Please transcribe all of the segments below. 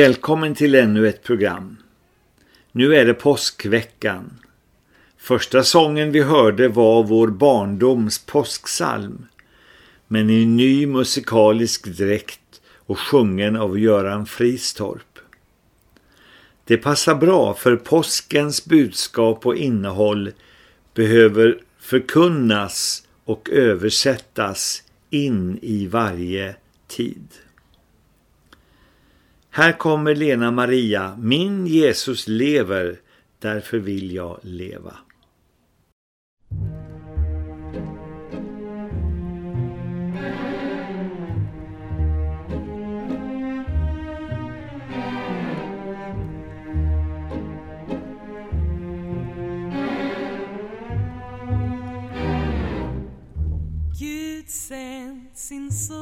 Välkommen till ännu ett program. Nu är det påskveckan. Första sången vi hörde var vår barndoms påsksalm, men i ny musikalisk dräkt och sjungen av Göran Fristorp. Det passar bra för påskens budskap och innehåll behöver förkunnas och översättas in i varje tid. Här kommer Lena Maria, min Jesus lever, därför vill jag leva. sin soul.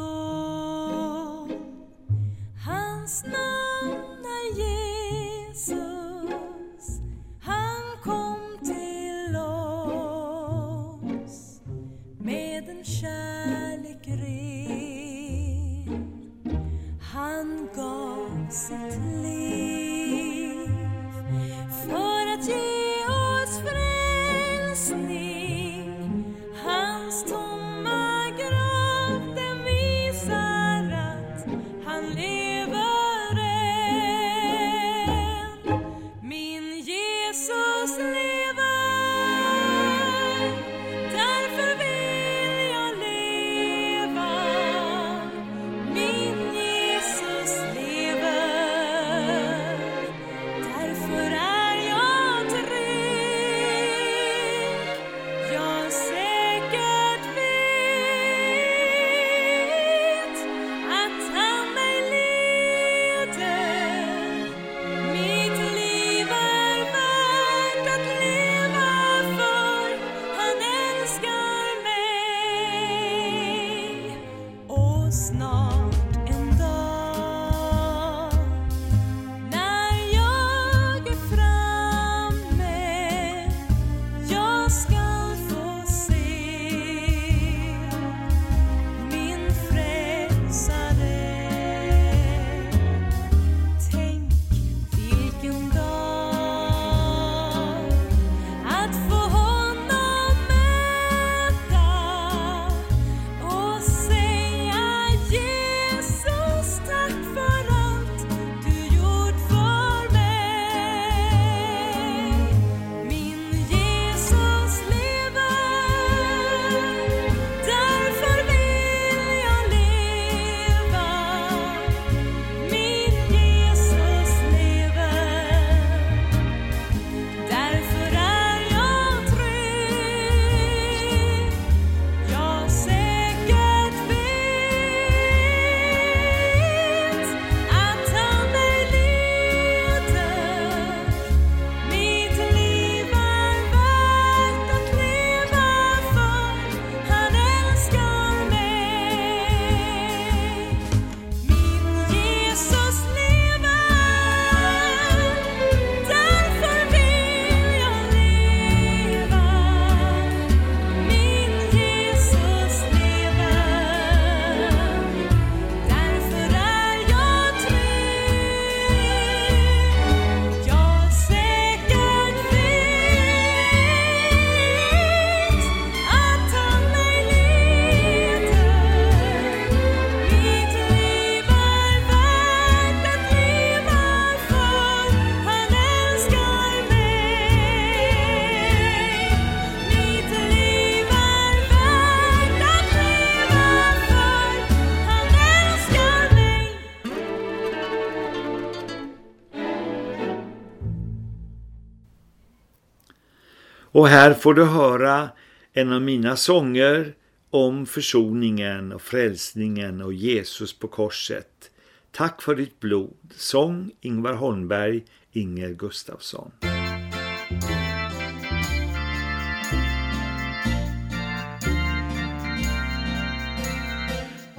Och här får du höra en av mina sånger om försoningen och frälsningen och Jesus på korset. Tack för ditt blod. Sång Ingvar Holmberg, Inger Gustafsson.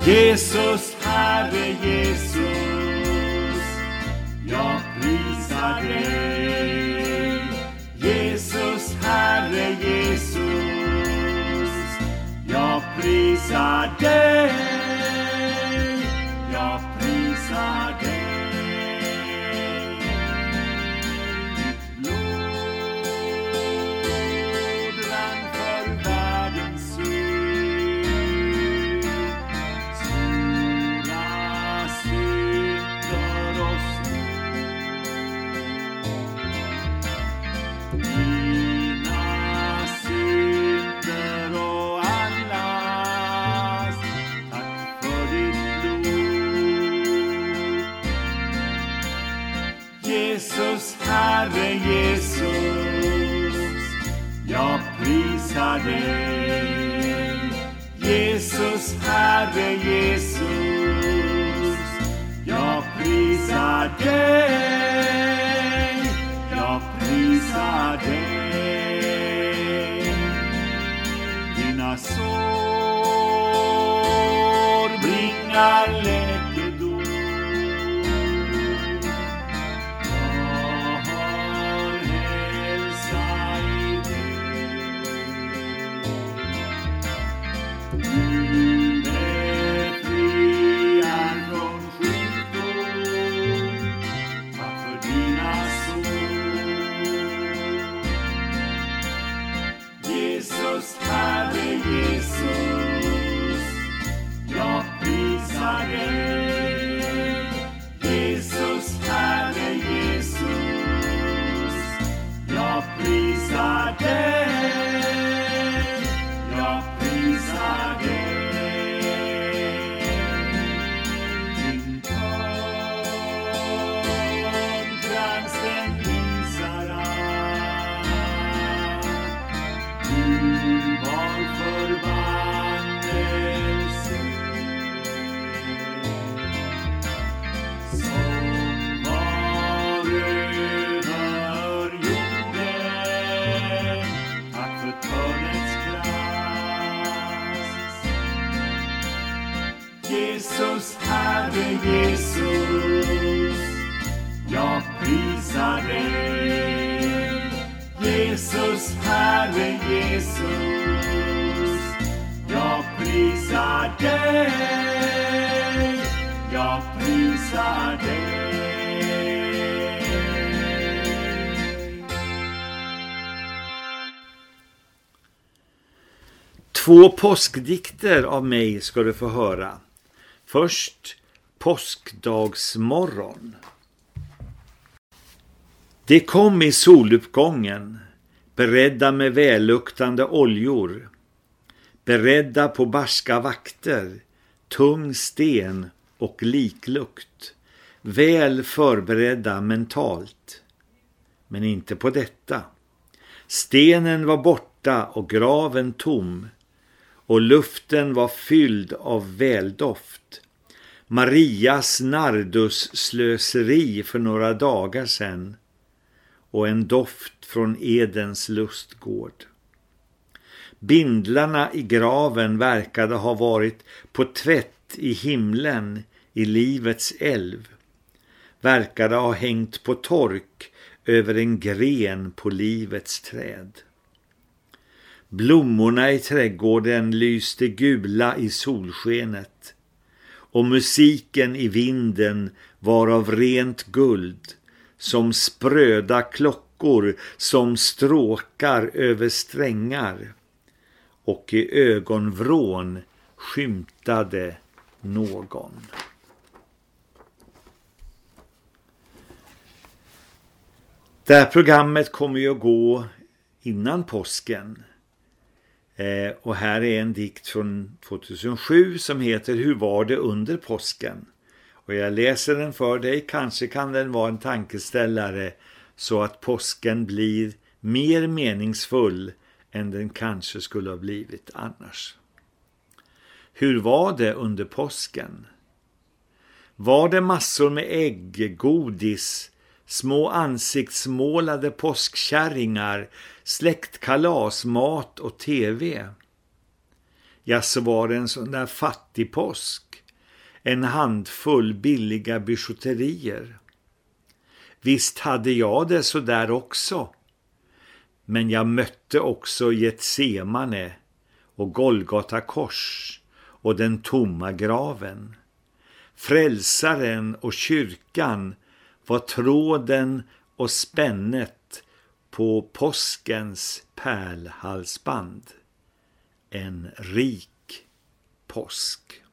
Jesus, Herre Jesus, jag prisar dig. Prisar dig. Jag dig Jesus, Herre Jesus. Jag prisar dig. Två påskdikter av mig ska du få höra. Först påskdagsmorgon. Det kom i soluppgången, beredda med välluktande oljor, beredda på barska vakter, tung sten och liklukt, väl förberedda mentalt. Men inte på detta. Stenen var borta och graven tom, och luften var fylld av väldoft. Marias nardus slöseri för några dagar sedan och en doft från Edens lustgård. Bindlarna i graven verkade ha varit på tvätt i himlen i livets älv. Verkade ha hängt på tork över en gren på livets träd. Blommorna i trädgården lyste gula i solskenet och musiken i vinden var av rent guld som spröda klockor som stråkar över strängar och i ögonvrån skymtade någon. Det här programmet kommer ju att gå innan påsken. Eh, och här är en dikt från 2007 som heter Hur var det under påsken? Och jag läser den för dig. Kanske kan den vara en tankeställare så att påsken blir mer meningsfull än den kanske skulle ha blivit annars. Hur var det under påsken? Var det massor med ägg, godis, små ansiktsmålade påskkärringar, släktkalas, mat och tv? Ja, så var det en sån där fattig påsk. En handfull billiga bijouterier. Visst hade jag det så där också. Men jag mötte också Getsemane och Golgata kors och den tomma graven. Frälsaren och kyrkan var tråden och spännet på påskens pärlhalsband. En rik påsk.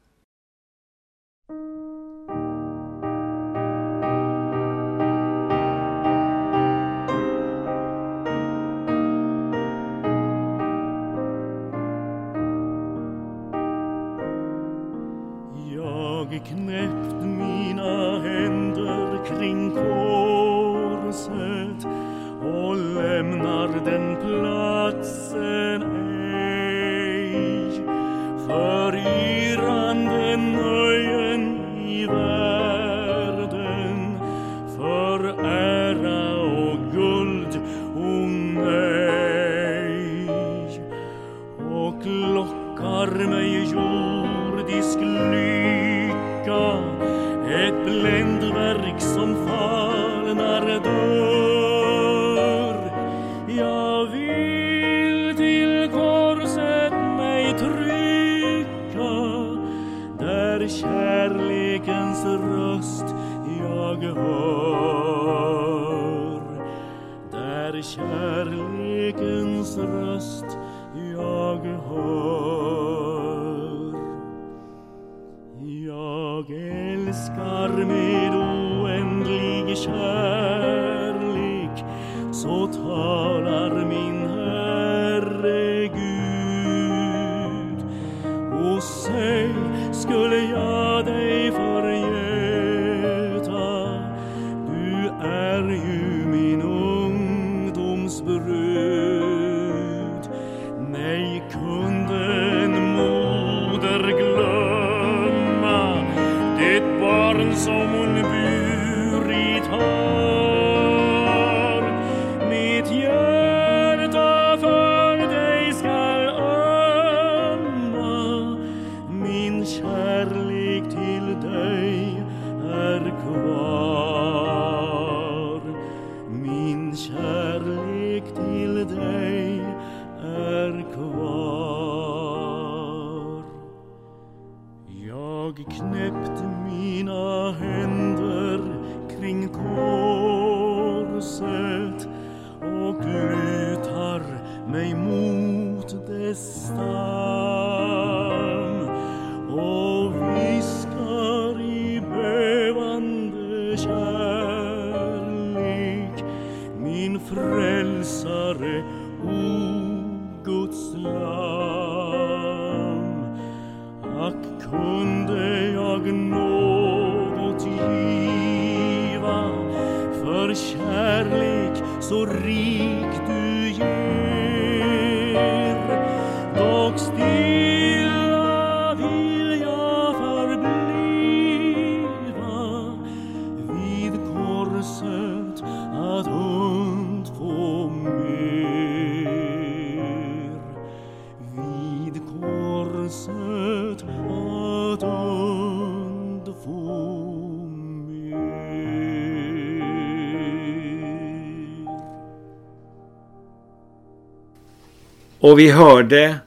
Och vi hörde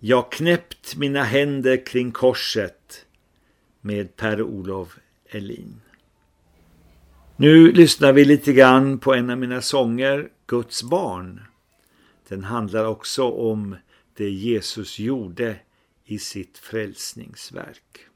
Jag knäppt mina händer kring korset med Per-Olof Elin. Nu lyssnar vi lite grann på en av mina sånger, Guds barn. Den handlar också om det Jesus gjorde i sitt frälsningsverk.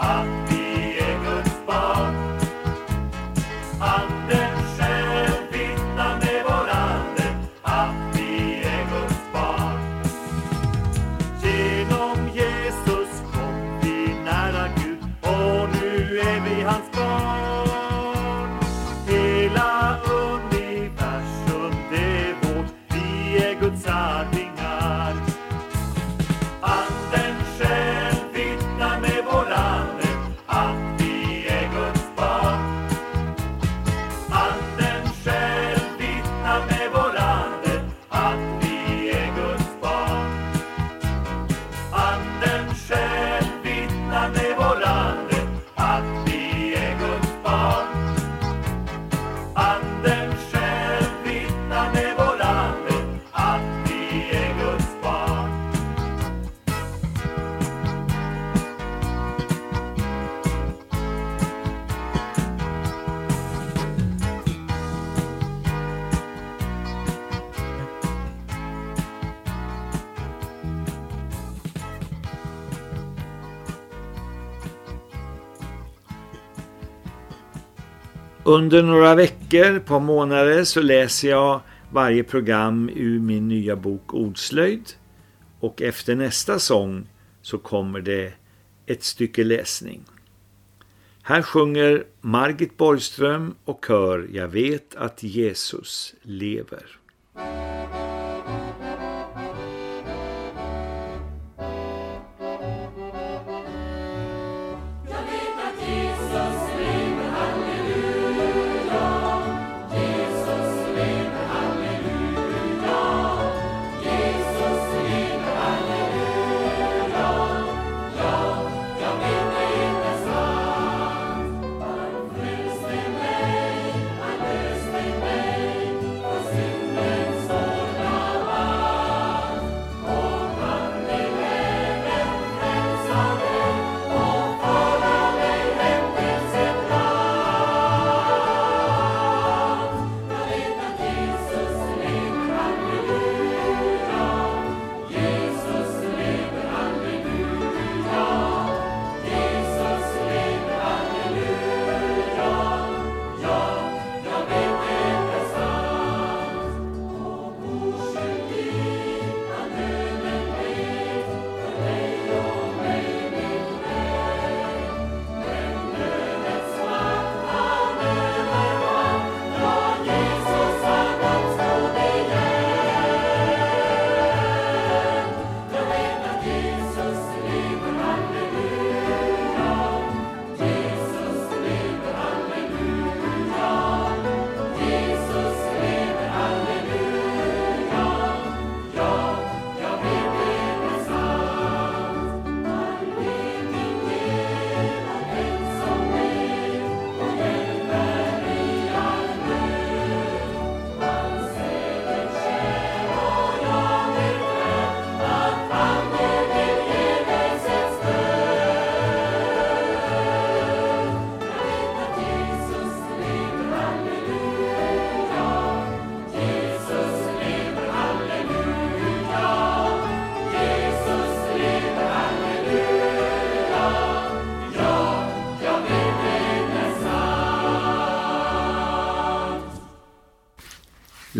Ah. Under några veckor, på månader, så läser jag varje program ur min nya bok Ordslöjd. Och efter nästa sång så kommer det ett stycke läsning. Här sjunger Margit Borgström och kör Jag vet att Jesus lever.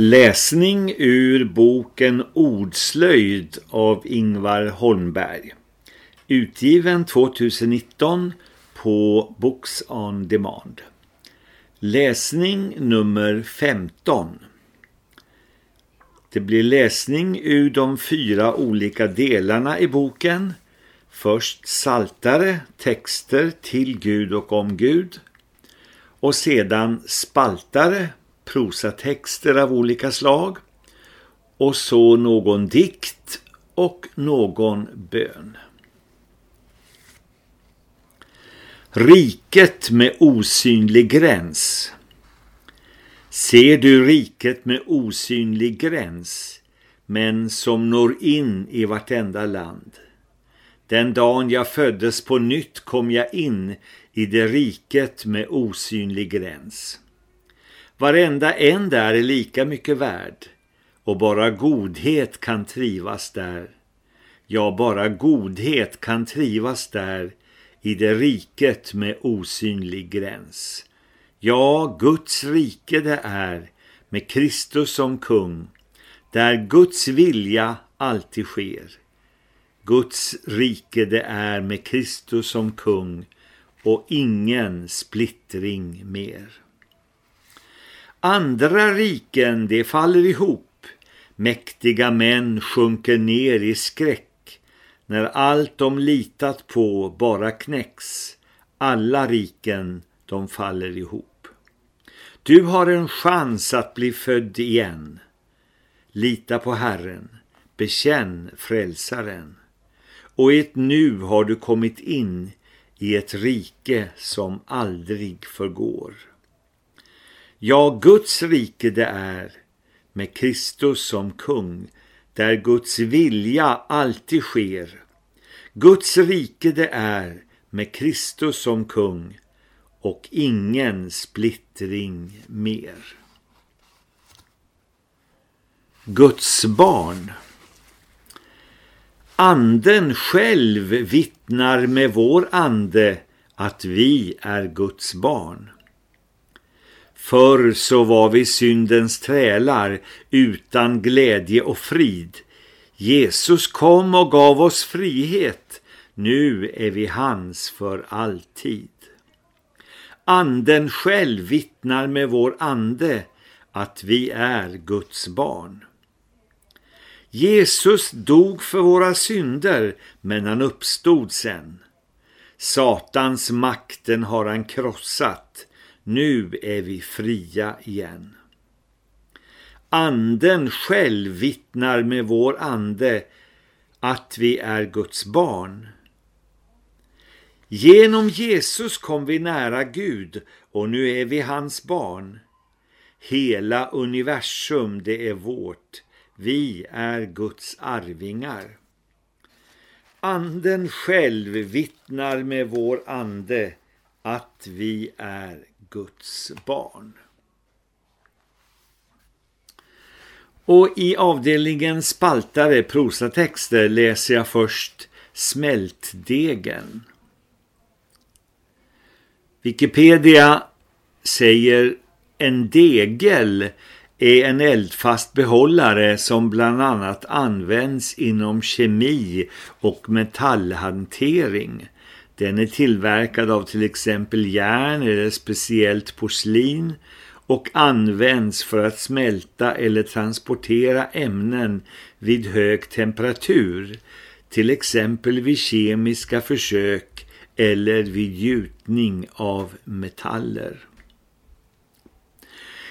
Läsning ur boken Ordslöjd av Ingvar Holmberg. Utgiven 2019 på Books on Demand. Läsning nummer 15. Det blir läsning ur de fyra olika delarna i boken. Först saltare, texter till Gud och om Gud. Och sedan spaltare, prosatexter av olika slag. Och så någon dikt och någon bön. Riket med osynlig gräns. Ser du riket med osynlig gräns, men som når in i vartenda land. Den dagen jag föddes på nytt kom jag in i det riket med osynlig gräns. Varenda en där är lika mycket värd och bara godhet kan trivas där. Ja, bara godhet kan trivas där i det riket med osynlig gräns. Ja, Guds rike det är med Kristus som kung, där Guds vilja alltid sker. Guds rike det är med Kristus som kung och ingen splittring mer. Andra riken, det faller ihop, mäktiga män sjunker ner i skräck, när allt de litat på bara knäcks, alla riken de faller ihop. Du har en chans att bli född igen. Lita på Herren, bekänn frälsaren. Och i ett nu har du kommit in i ett rike som aldrig förgår. Ja, Guds rike det är, med Kristus som kung, där Guds vilja alltid sker. Guds rike det är, med Kristus som kung, och ingen splittring mer. Guds barn Anden själv vittnar med vår ande att vi är Guds barn. Förr så var vi syndens trälar utan glädje och frid. Jesus kom och gav oss frihet. Nu är vi hans för alltid. Anden själv vittnar med vår ande att vi är Guds barn. Jesus dog för våra synder, men han uppstod sen. Satans makten har han krossat. Nu är vi fria igen. Anden själv vittnar med vår ande att vi är Guds barn. Genom Jesus kom vi nära Gud och nu är vi hans barn. Hela universum det är vårt. Vi är Guds arvingar. Anden själv vittnar med vår ande att vi är Guds barn. Och i avdelningen spaltare prosatexter läser jag först Smältdegen. Wikipedia säger en degel är en eldfast behållare som bland annat används inom kemi och metallhantering. Den är tillverkad av till exempel järn eller speciellt porslin och används för att smälta eller transportera ämnen vid hög temperatur, till exempel vid kemiska försök eller vid gjutning av metaller.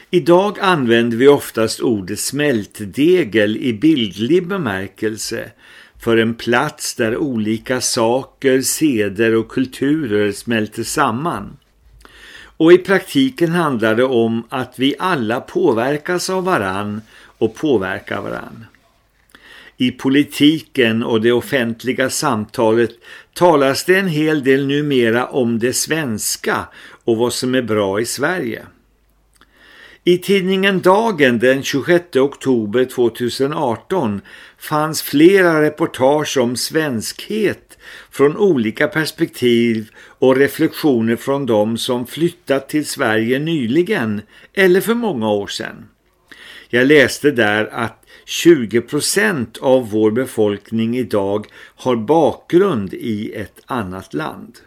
Idag använder vi oftast ordet smältdegel i bildlig bemärkelse för en plats där olika saker, seder och kulturer smälter samman. Och i praktiken handlar det om att vi alla påverkas av varann och påverkar varann. I politiken och det offentliga samtalet talas det en hel del numera om det svenska och vad som är bra i Sverige. I tidningen Dagen den 26 oktober 2018 fanns flera reportage om svenskhet från olika perspektiv och reflektioner från de som flyttat till Sverige nyligen eller för många år sedan. Jag läste där att 20% av vår befolkning idag har bakgrund i ett annat land.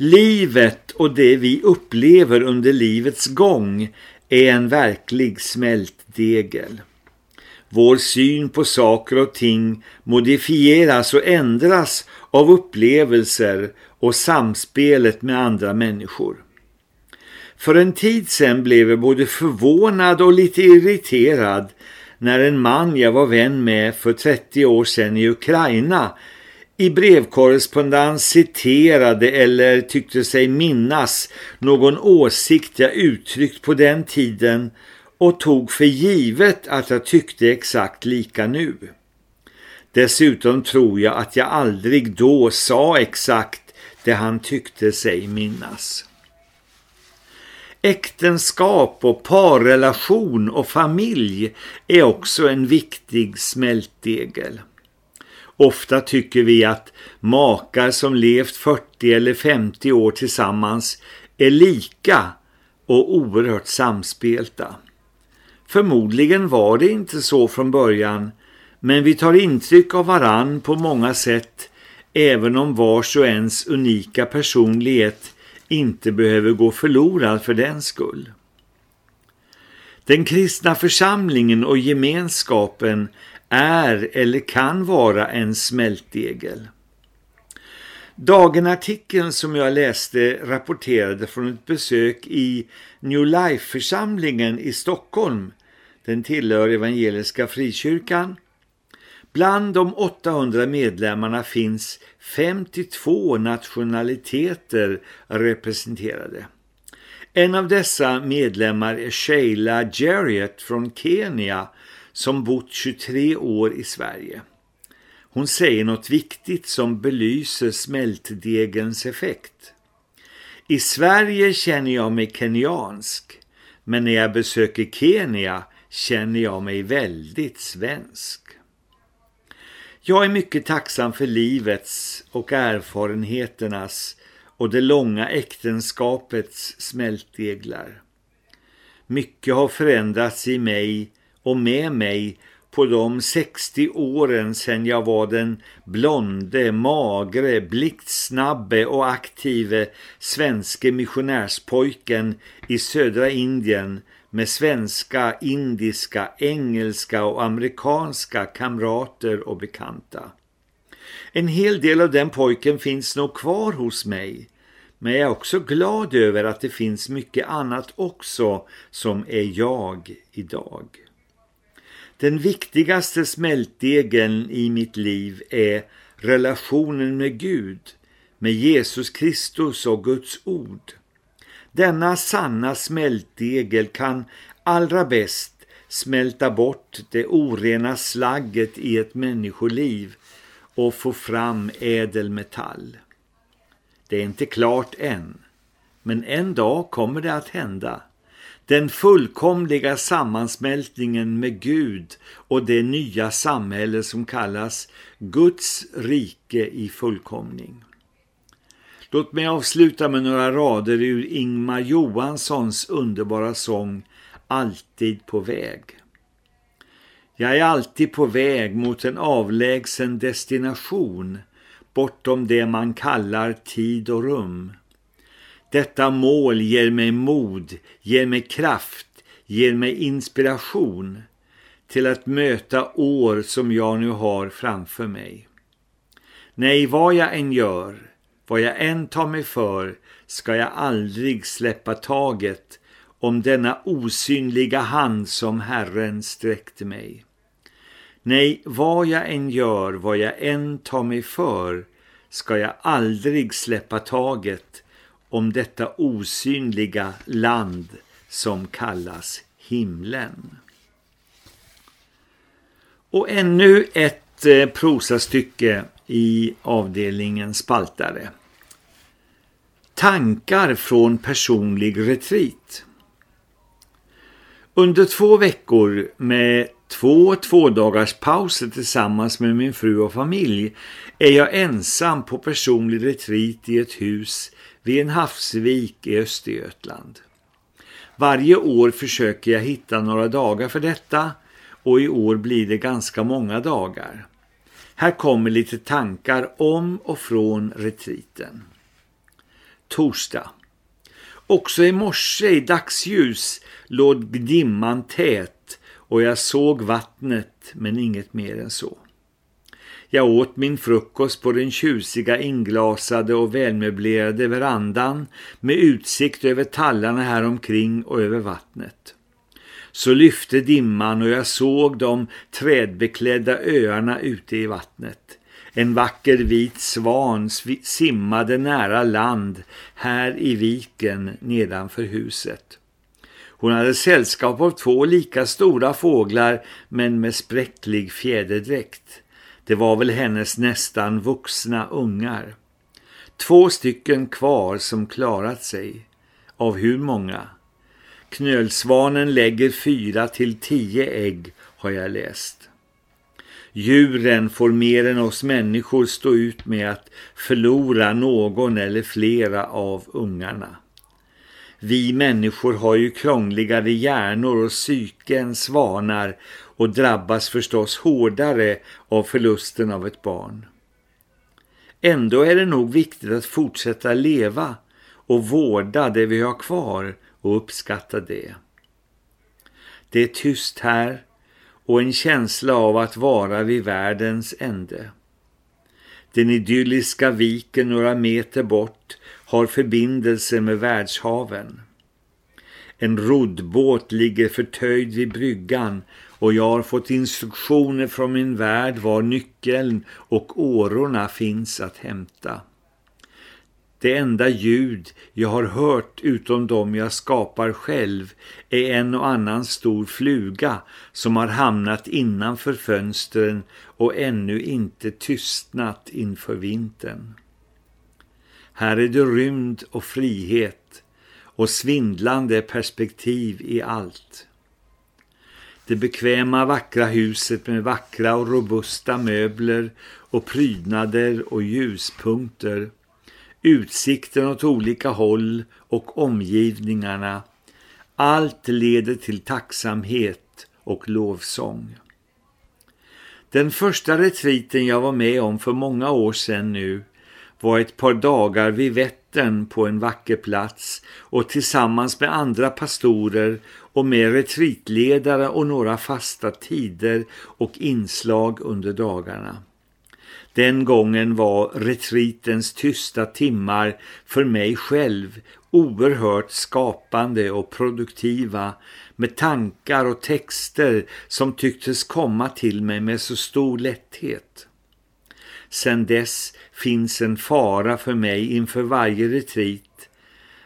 Livet och det vi upplever under livets gång är en verklig smältdegel. Vår syn på saker och ting modifieras och ändras av upplevelser och samspelet med andra människor. För en tid sedan blev jag både förvånad och lite irriterad när en man jag var vän med för 30 år sedan i Ukraina i brevkorrespondens citerade eller tyckte sig minnas någon åsikt jag uttryckt på den tiden och tog för givet att jag tyckte exakt lika nu. Dessutom tror jag att jag aldrig då sa exakt det han tyckte sig minnas. Äktenskap och parrelation och familj är också en viktig smältdegel. Ofta tycker vi att makar som levt 40 eller 50 år tillsammans är lika och oerhört samspelta. Förmodligen var det inte så från början, men vi tar intryck av varann på många sätt även om vars och ens unika personlighet inte behöver gå förlorad för den skull. Den kristna församlingen och gemenskapen är eller kan vara en smältdegel. Dagen-artikeln som jag läste rapporterade från ett besök i New Life-församlingen i Stockholm. Den tillhör Evangeliska frikyrkan. Bland de 800 medlemmarna finns 52 nationaliteter representerade. En av dessa medlemmar är Sheila Jarrett från Kenya som bott 23 år i Sverige. Hon säger något viktigt som belyser smältdegens effekt. I Sverige känner jag mig kenyansk, men när jag besöker Kenya känner jag mig väldigt svensk. Jag är mycket tacksam för livets och erfarenheternas och det långa äktenskapets smältdeglar. Mycket har förändrats i mig och med mig på de 60 åren sedan jag var den blonde, magre, blixtsnabbe och aktive svenske missionärspojken i södra Indien med svenska, indiska, engelska och amerikanska kamrater och bekanta. En hel del av den pojken finns nog kvar hos mig, men jag är också glad över att det finns mycket annat också som är jag idag. Den viktigaste smältdegen i mitt liv är relationen med Gud, med Jesus Kristus och Guds ord. Denna sanna smältdegel kan allra bäst smälta bort det orena slagget i ett människoliv och få fram ädelmetall. Det är inte klart än, men en dag kommer det att hända. Den fullkomliga sammansmältningen med Gud och det nya samhälle som kallas Guds rike i fullkomning. Låt mig avsluta med några rader ur Ingmar Johanssons underbara sång Alltid på väg. Jag är alltid på väg mot en avlägsen destination bortom det man kallar tid och rum. Detta mål ger mig mod, ger mig kraft, ger mig inspiration till att möta år som jag nu har framför mig. Nej, vad jag än gör, vad jag än tar mig för, ska jag aldrig släppa taget om denna osynliga hand som Herren sträckte mig. Nej, vad jag än gör, vad jag än tar mig för, ska jag aldrig släppa taget om detta osynliga land som kallas himlen. Och ännu ett eh, prosastycke i avdelningen spaltare. Tankar från personlig retreat. Under två veckor med två tvådagars pauser tillsammans med min fru och familj är jag ensam på personlig retreat i ett hus vid en havsvik i Östergötland. Varje år försöker jag hitta några dagar för detta och i år blir det ganska många dagar. Här kommer lite tankar om och från retriten. Torsdag. Också i morse i dagsljus låg dimman tät och jag såg vattnet men inget mer än så. Jag åt min frukost på den tjusiga inglasade och välmöblerade verandan med utsikt över tallarna här omkring och över vattnet. Så lyfte dimman och jag såg de trädbeklädda öarna ute i vattnet. En vacker vit svan simmade nära land här i viken nedanför huset. Hon hade sällskap av två lika stora fåglar men med spräcklig fjäderdräkt. Det var väl hennes nästan vuxna ungar. Två stycken kvar som klarat sig. Av hur många? Knölsvanen lägger fyra till tio ägg har jag läst. Djuren får mer än oss människor stå ut med att förlora någon eller flera av ungarna. Vi människor har ju krångligare hjärnor och psyke än svanar och drabbas förstås hårdare av förlusten av ett barn. Ändå är det nog viktigt att fortsätta leva och vårda det vi har kvar och uppskatta det. Det är tyst här och en känsla av att vara vid världens ände. Den idylliska viken några meter bort har förbindelse med världshaven. En roddbåt ligger förtöjd vid bryggan och jag har fått instruktioner från min värld var nyckeln och årorna finns att hämta. Det enda ljud jag har hört utom dem jag skapar själv är en och annan stor fluga som har hamnat innanför fönstren och ännu inte tystnat inför vintern. Här är det rymd och frihet och svindlande perspektiv i allt. Det bekväma vackra huset med vackra och robusta möbler och prydnader och ljuspunkter utsikten åt olika håll och omgivningarna. Allt leder till tacksamhet och lovsång. Den första retriten jag var med om för många år sedan nu var ett par dagar vid Vättern på en vacker plats och tillsammans med andra pastorer och med retritledare och några fasta tider och inslag under dagarna. Den gången var retritens tysta timmar för mig själv oerhört skapande och produktiva med tankar och texter som tycktes komma till mig med så stor lätthet. Sen dess finns en fara för mig inför varje retrit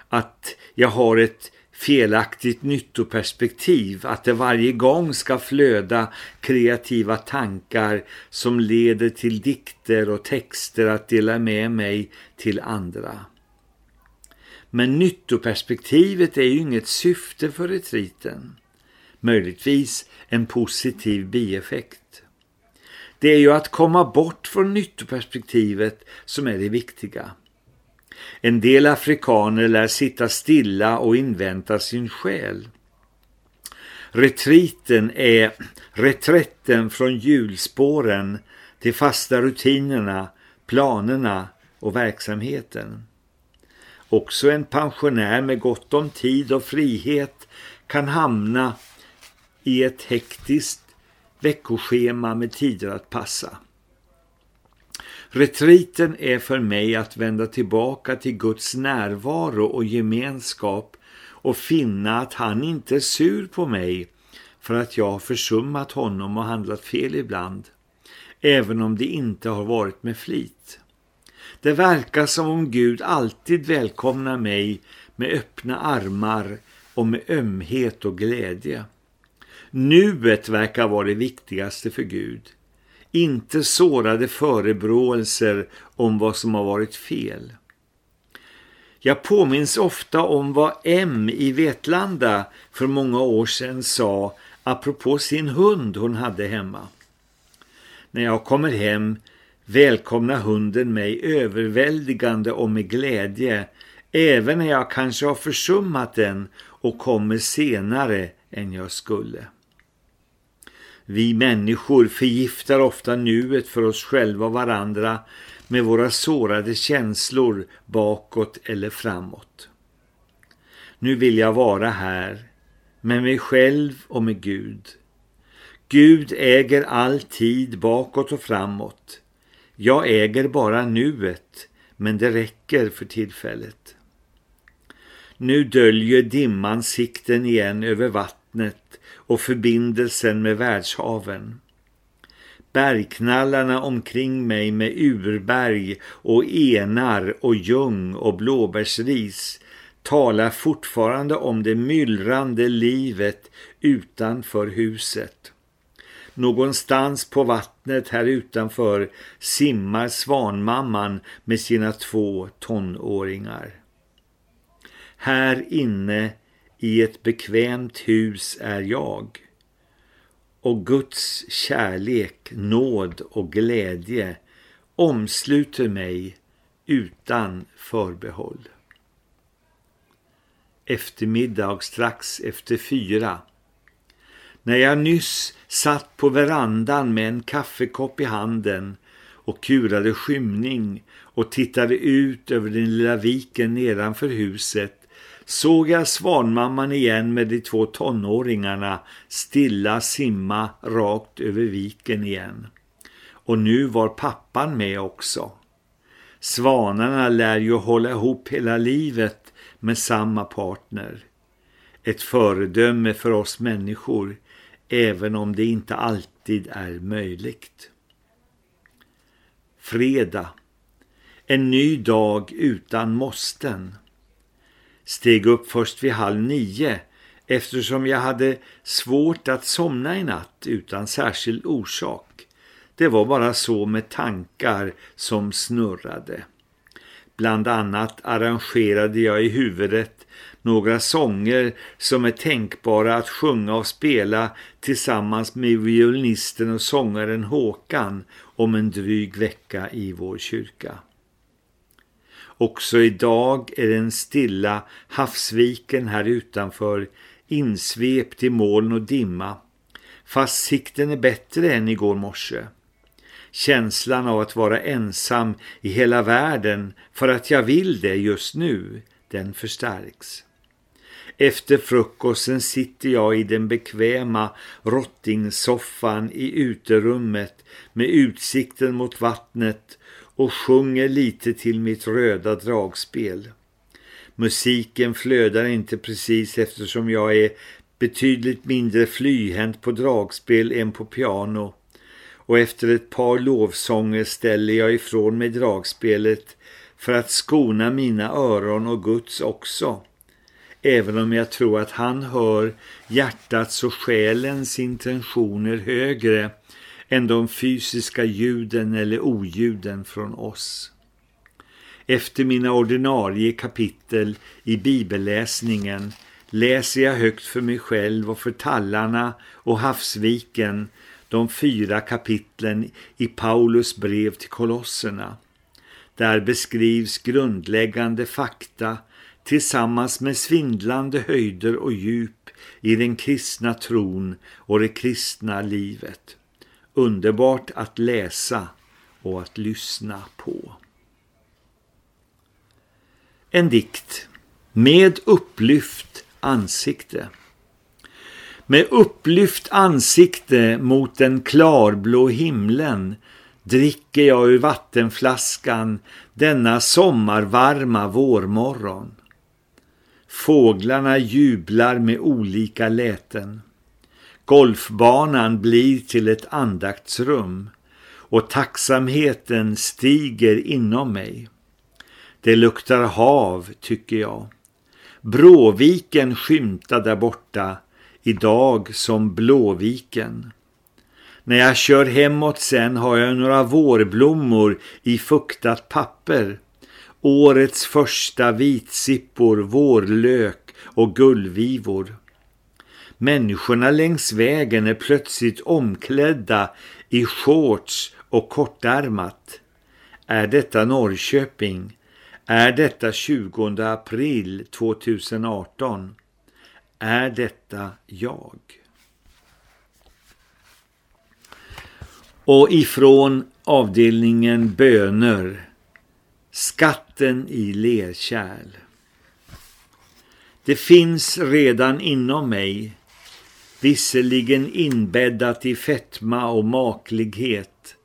att jag har ett felaktigt nyttoperspektiv att det varje gång ska flöda kreativa tankar som leder till dikter och texter att dela med mig till andra. Men nyttoperspektivet är ju inget syfte för retriten. Möjligtvis en positiv bieffekt. Det är ju att komma bort från nyttoperspektivet som är det viktiga. En del afrikaner lär sitta stilla och invänta sin själ. Retriten är reträtten från hjulspåren till fasta rutinerna, planerna och verksamheten. Också en pensionär med gott om tid och frihet kan hamna i ett hektiskt veckoschema med tider att passa. Retriten är för mig att vända tillbaka till Guds närvaro och gemenskap och finna att han inte är sur på mig för att jag har försummat honom och handlat fel ibland, även om det inte har varit med flit. Det verkar som om Gud alltid välkomnar mig med öppna armar och med ömhet och glädje. Nuet verkar vara det viktigaste för Gud inte sårade förebråelser om vad som har varit fel. Jag påminns ofta om vad M i Vetlanda för många år sedan sa apropå sin hund hon hade hemma. När jag kommer hem välkomnar hunden mig överväldigande och med glädje även när jag kanske har försummat den och kommer senare än jag skulle. Vi människor förgiftar ofta nuet för oss själva och varandra med våra sårade känslor bakåt eller framåt. Nu vill jag vara här med mig själv och med Gud. Gud äger all tid bakåt och framåt. Jag äger bara nuet, men det räcker för tillfället. Nu döljer dimman sikten igen över vattnet och förbindelsen med världshaven. Bergknallarna omkring mig med urberg och enar och ljung och blåbärsris talar fortfarande om det myllrande livet utanför huset. Någonstans på vattnet här utanför simmar svanmamman med sina två tonåringar. Här inne i ett bekvämt hus är jag. Och Guds kärlek, nåd och glädje omsluter mig utan förbehåll. Eftermiddag strax efter fyra. När jag nyss satt på verandan med en kaffekopp i handen och kurade skymning och tittade ut över den lilla viken nedanför huset såg jag svanmamman igen med de två tonåringarna stilla simma rakt över viken igen. Och nu var pappan med också. Svanarna lär ju hålla ihop hela livet med samma partner. Ett föredöme för oss människor, även om det inte alltid är möjligt. Fredag. En ny dag utan måsten. Steg upp först vid halv nio eftersom jag hade svårt att somna i natt utan särskild orsak. Det var bara så med tankar som snurrade. Bland annat arrangerade jag i huvudet några sånger som är tänkbara att sjunga och spela tillsammans med violinisten och sångaren Håkan om en dryg vecka i vår kyrka. Också idag är den stilla havsviken här utanför insvept i moln och dimma, fast sikten är bättre än igår morse. Känslan av att vara ensam i hela världen för att jag vill det just nu, den förstärks. Efter frukosten sitter jag i den bekväma rottingsoffan i uterummet med utsikten mot vattnet och sjunger lite till mitt röda dragspel. Musiken flödar inte precis eftersom jag är betydligt mindre flyhänt på dragspel än på piano och efter ett par lovsånger ställer jag ifrån mig dragspelet för att skona mina öron och Guds också. Även om jag tror att han hör hjärtats och själens intentioner högre än de fysiska ljuden eller oljuden från oss. Efter mina ordinarie kapitel i bibelläsningen läser jag högt för mig själv och för tallarna och havsviken de fyra kapitlen i Paulus brev till kolosserna. Där beskrivs grundläggande fakta tillsammans med svindlande höjder och djup i den kristna tron och det kristna livet. Underbart att läsa och att lyssna på. En dikt med upplyft ansikte. Med upplyft ansikte mot den klarblå himlen dricker jag ur vattenflaskan denna sommarvarma vårmorgon. Fåglarna jublar med olika läten. Golfbanan blir till ett andaktsrum och tacksamheten stiger inom mig. Det luktar hav, tycker jag. Bråviken skymtar där borta, idag som Blåviken. När jag kör hemåt sen har jag några vårblommor i fuktat papper. Årets första vitsippor, vårlök och gullvivor. Människorna längs vägen är plötsligt omklädda i shorts och kortärmat. Är detta Norrköping? Är detta 20 april 2018? Är detta jag? Och ifrån avdelningen böner, skatten i lerkärl. Det finns redan inom mig, visserligen inbäddat i fetma och maklighet,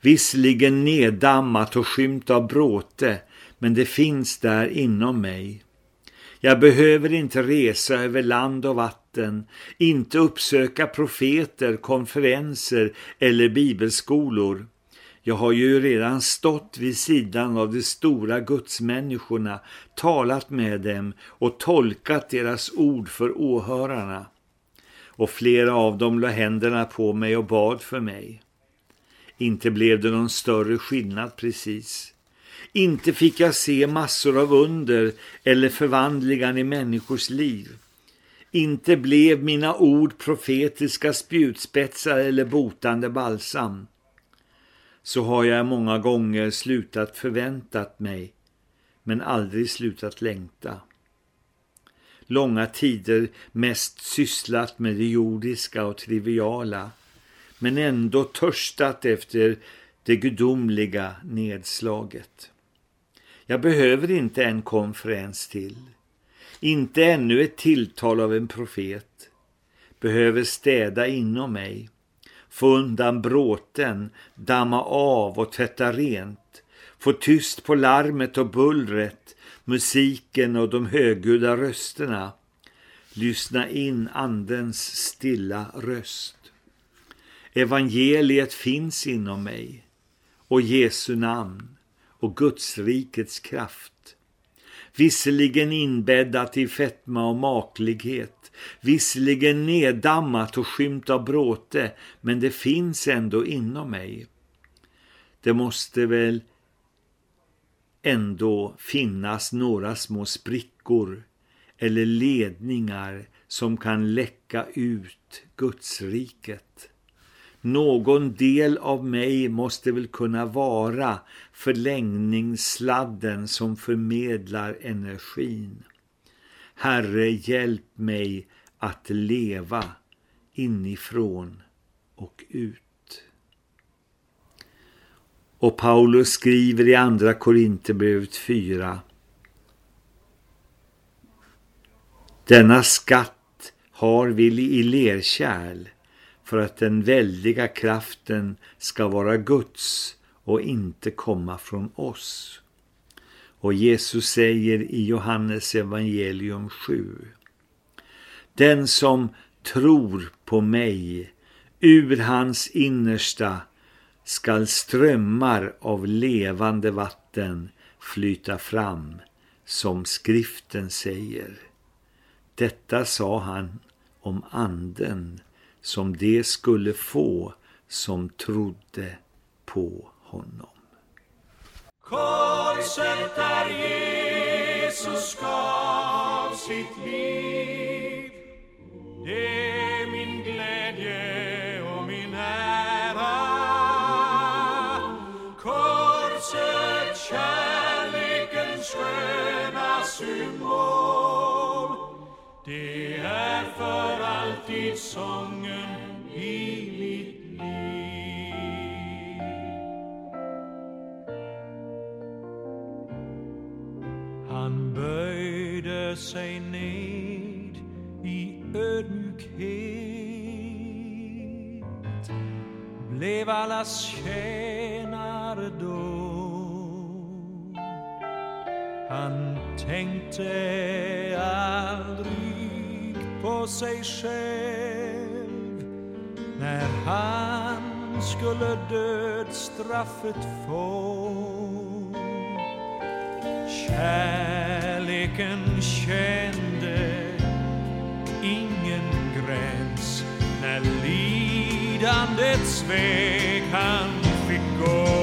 visserligen neddammat och skymt av bråte, men det finns där inom mig. Jag behöver inte resa över land och vatten, inte uppsöka profeter, konferenser eller bibelskolor. Jag har ju redan stått vid sidan av de stora gudsmänniskorna, talat med dem och tolkat deras ord för åhörarna. Och flera av dem la händerna på mig och bad för mig. Inte blev det någon större skillnad precis. Inte fick jag se massor av under eller förvandlingar i människors liv. Inte blev mina ord profetiska spjutspetsar eller botande balsam. Så har jag många gånger slutat förväntat mig, men aldrig slutat längta. Långa tider mest sysslat med det jordiska och triviala, men ändå törstat efter det gudomliga nedslaget. Jag behöver inte en konferens till. Inte ännu ett tilltal av en profet. Behöver städa inom mig. Få undan bråten, damma av och tvätta rent. Få tyst på larmet och bullret, musiken och de högljudda rösterna. Lyssna in andens stilla röst. Evangeliet finns inom mig och Jesu namn och Guds rikets kraft. Visserligen inbäddat i fetma och maklighet, visserligen neddammat och skymt av bråte, men det finns ändå inom mig. Det måste väl ändå finnas några små sprickor eller ledningar som kan läcka ut Gudsriket. Någon del av mig måste väl kunna vara förlängningssladden som förmedlar energin. Herre, hjälp mig att leva inifrån och ut. Och Paulus skriver i andra Korinthierbrevet 4. Denna skatt har vi i lerkärl för att den väldiga kraften ska vara Guds och inte komma från oss. Och Jesus säger i Johannes evangelium 7. Den som tror på mig, ur hans innersta skall strömmar av levande vatten flyta fram, som skriften säger. Detta sa han om anden som det skulle få som trodde på honom. Korset där Jesus gav sitt liv Det sköna symbol. Det är för alltid sången i mitt liv. Han böjde sig ned i ödmjukhet. Blev allas tjänare då. Han tänkte aldrig på sig själv när han skulle dödsstraffet få Kärleken kände ingen gräns när lidandets väg han fick gå.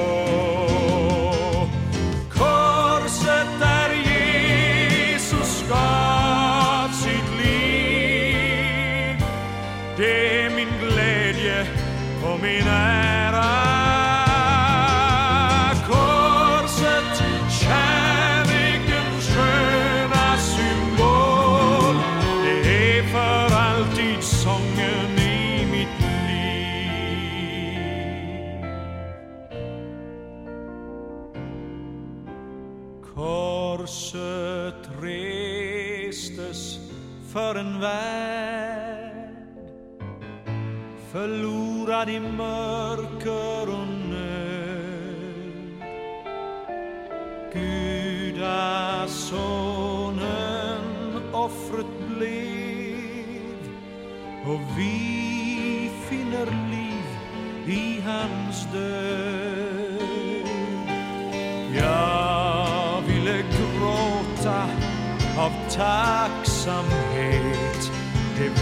Värld förlorad i mörker och nöd. Gudasonen offret blev och vi finner liv i hans död. Jag ville gråta av tacksamhet det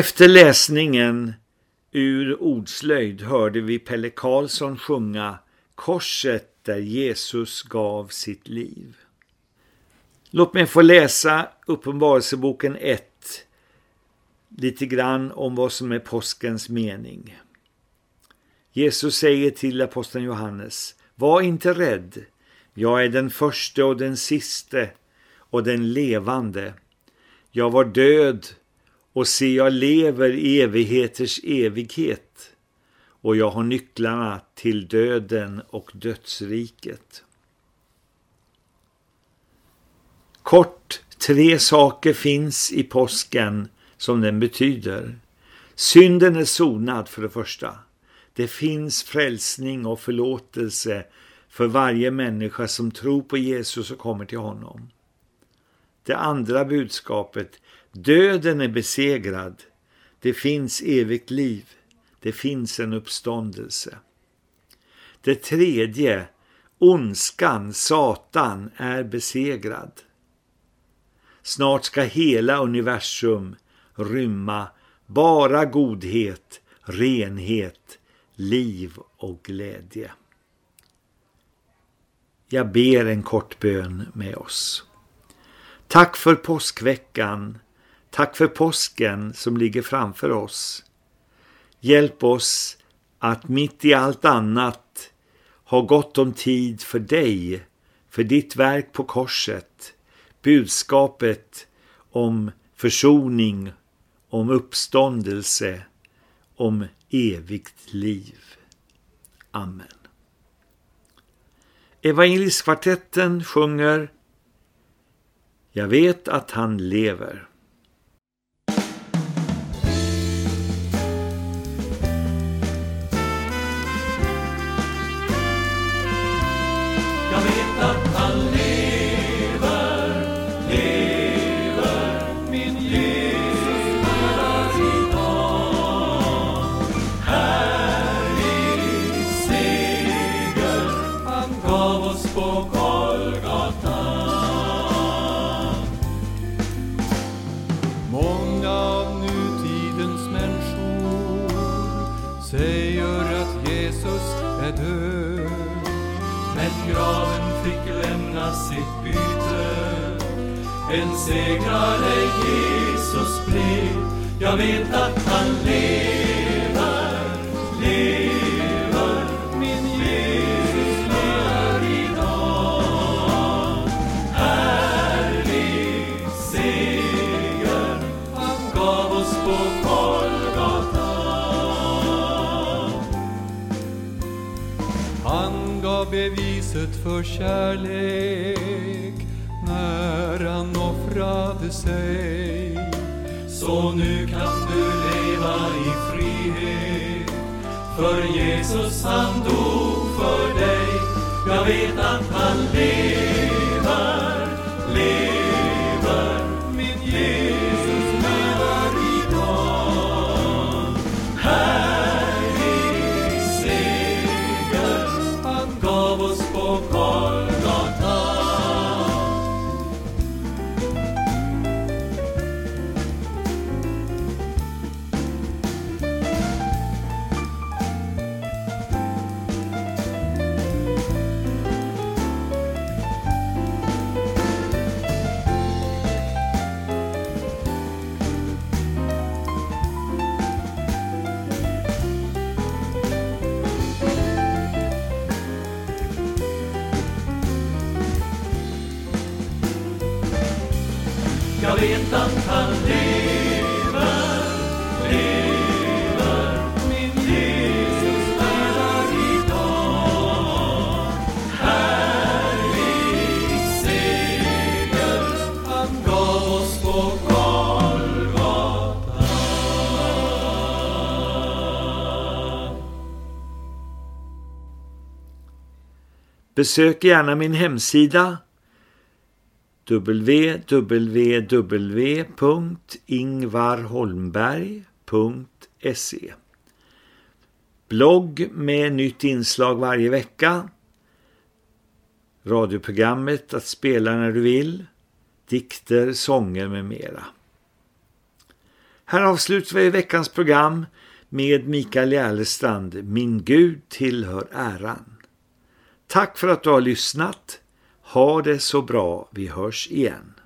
Efter läsningen ur ordslöjd hörde vi Pelle Karlsson sjunga Korset där Jesus gav sitt liv. Låt mig få läsa Uppenbarelseboken 1 lite grann om vad som är påskens mening. Jesus säger till aposteln Johannes, var inte rädd, jag är den första och den siste och den levande. Jag var död och se jag lever i evigheters evighet och jag har nycklarna till döden och dödsriket. Kort, tre saker finns i påsken som den betyder. Synden är sonad för det första. Det finns frälsning och förlåtelse för varje människa som tror på Jesus och kommer till honom. Det andra budskapet, döden är besegrad. Det finns evigt liv. Det finns en uppståndelse. Det tredje, ondskan, Satan, är besegrad. Snart ska hela universum rymma bara godhet, renhet, liv och glädje. Jag ber en kort bön med oss. Tack för påskveckan. Tack för påsken som ligger framför oss. Hjälp oss att mitt i allt annat ha gott om tid för dig, för ditt verk på korset, budskapet om försoning, om uppståndelse, om evigt liv. Amen. Evangeliskvartetten sjunger jag vet att han lever. Segrare Jesus blev Jag vet att han lever, lever. Min Jesus lever idag. Härlig seger. Han gav oss på Golgata. Han gav beviset för kärlek. Jesus han Besök gärna min hemsida www.ingvarholmberg.se Blogg med nytt inslag varje vecka. Radioprogrammet att spela när du vill. Dikter, sånger med mera. Här avslutar vi veckans program med Mikael Järlestrand, Min Gud tillhör äran. Tack för att du har lyssnat. Ha det så bra. Vi hörs igen.